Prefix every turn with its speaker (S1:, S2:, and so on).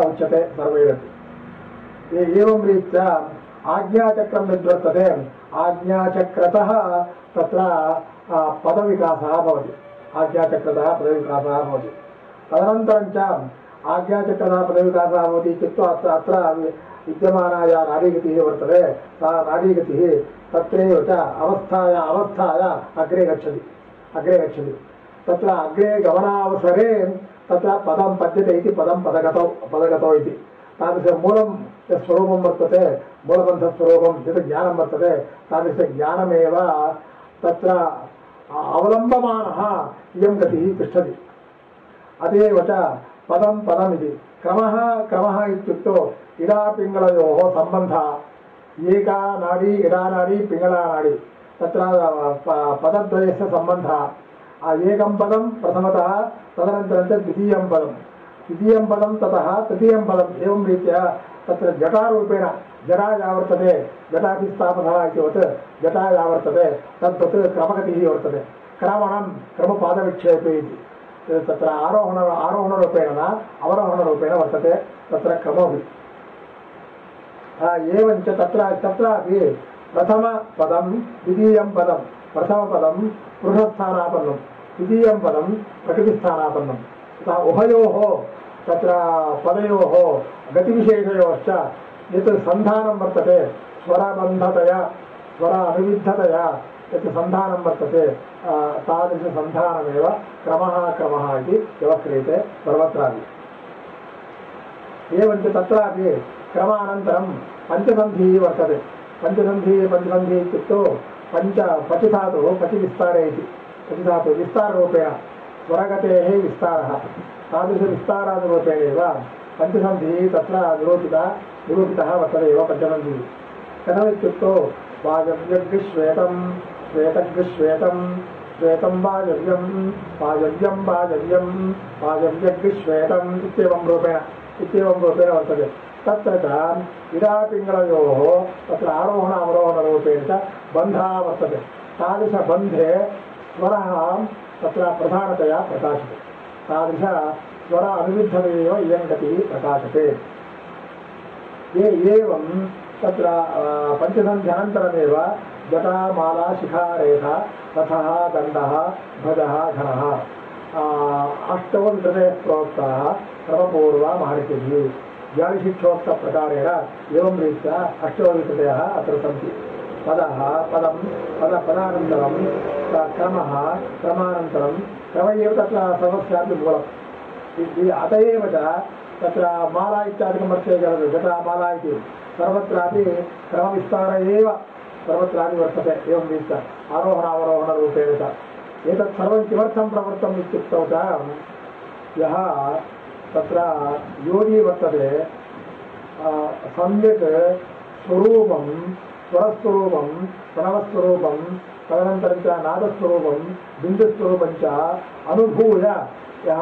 S1: उच्यते सर्वैरपि। एवं रीत्या आज्ञाचक्रं यद्वर्तते आज्ञाचक्रतः तत्र पदविकासः भवति। आज्ञाचक्रतः पदविकासः भवति। तदनन्तरं च आज्ञाचक्रतः पदविकासः भवति इत्युक्तौ अत्र अत्र विद्यमाना या नाडीगतिः वर्तते। सा नाडीगतिः तत्रैव च अवस्थाया अवस्थाया अग्रे गच्छति। अग्रे गच्छति। तत्र अग्रे गमनावसरे तत्र पदं पद्यते इति पदं पदगतौ पदगतौ इति तादृशं मूलं यत् स्वरूपं वर्तते मूलबन्धस्वरूपं यत् ज्ञानं वर्तते तादृशज्ञानमेव तत्र अवलम्बमानः इयं गतिः तिष्ठति अतएव च पदं पदमिति क्रमः क्रमः इत्युक्तौ इडापिङ्गलयोः सम्बन्धः एका नाडी इडानाडी पिङ्गलानाडी तत्र प- पदद्वयस्य सम्बन्धः आ एकं पदं प्रथमतः तदनन्तरं च द्वितीयं पदं। द्वितीयं पदं ततः तृतीयं पदम् एवं रीत्या तत्र जटारूपेण जटा या वर्तते जटाभिस्थापनः इतिवत् जटा या वर्तते तद्वत् क्रमगतिः वर्तते। क्रमणं क्रमपादविक्षेपे इति। तत्र आरोहण आरोहणरूपेण न अवरोहणरूपेण वर्तते तत्र क्रमोऽपि। आ, एवञ्च तत्र तत्रापि प्रथमपदं द्वितीयं पदं प्रथमपदं पुरुषस्थानापन्नं द्वितीयं पदं प्रकृतिस्थानापन्नं तथा उभयोः, तत्र पदयोः, गतिविशेषयोश्च यत् सन्धानं वर्तते, स्वरबन्धतया स्वर अनुविद्धतया यत् सन्धानं वर्तते तादृशसन्धानमेव क्रमः क्रमः इति व्यवह्रियते सर्वत्रापि एवञ्च तत्रापि क्रमानन्तरं पञ्चसन्धिः वर्तते। पञ्चसन्धिः पञ्चसन्धिः इत्युक्तौ पञ्च पचिविस्तारे इति। पचिधातुः विस्ताररूपेण स्वरगतेः विस्तारः। तादृशविस्तारादिरूपेण एव पञ्चसन्धिः तत्र निरूपिता, निरूपितः वर्तते एव पञ्चसन्धिः। कथमित्युक्तौ वाजव्यग्श्वेतं श्वेतग्श्वेतं श्वेतं वाजव्यं वाजव्यं वाजव्यं वाजव्यग्श्वेतम् इत्येवं रूपेण इत्येवं रूपेण वर्तते। तत्र च इडापिङ्गलयोः तत्र आरोहण अवरोहणरूपेण च बन्धः वर्तते। तादृशबन्धे स्वरः तत्र प्रधानतया प्रकाशते। तादृश स्वर अनुविद्धमेव इयं गतिः प्रकाशते। ये एवं तत्र पञ्चसन्ध्यनन्तरमेव जटामाला शिखारेखा रथः, दण्डः, ध्वजः, घनः। अष्टौ विकृतयः प्रोक्ताः क्रमपूर्वा महर्षिभिः। ज्ञानशिक्षोक्तप्रकारेण एवं रीत्या अष्टौ विकृतयः अत्र सन्ति। पदः पदं पद पदानन्तरं क- क्रमः क्रमानन्तरं क्रम एव तत्र सर्वस्यापि मूलम् इ- इ- अत एव च तत्र माला इत्यादिकं वर्तते खलु जटा माला इति। सर्वत्रापि क्रमविस्तार एव सर्वत्रापि वर्तते एवं रीत्या। आरोहणावरोहणरूपेण च। एतत् सर्वं किमर्थं प्रवृत्तम् इत्युक्तौ च यः तत्र योगी वर्तते आ, सम्यक् स्वरूपं स्वरस्वरूपं प्रणवस्वरूपं तदनन्तरं च नादस्वरूपं बिन्दुस्वरूपं च अनुभूय यः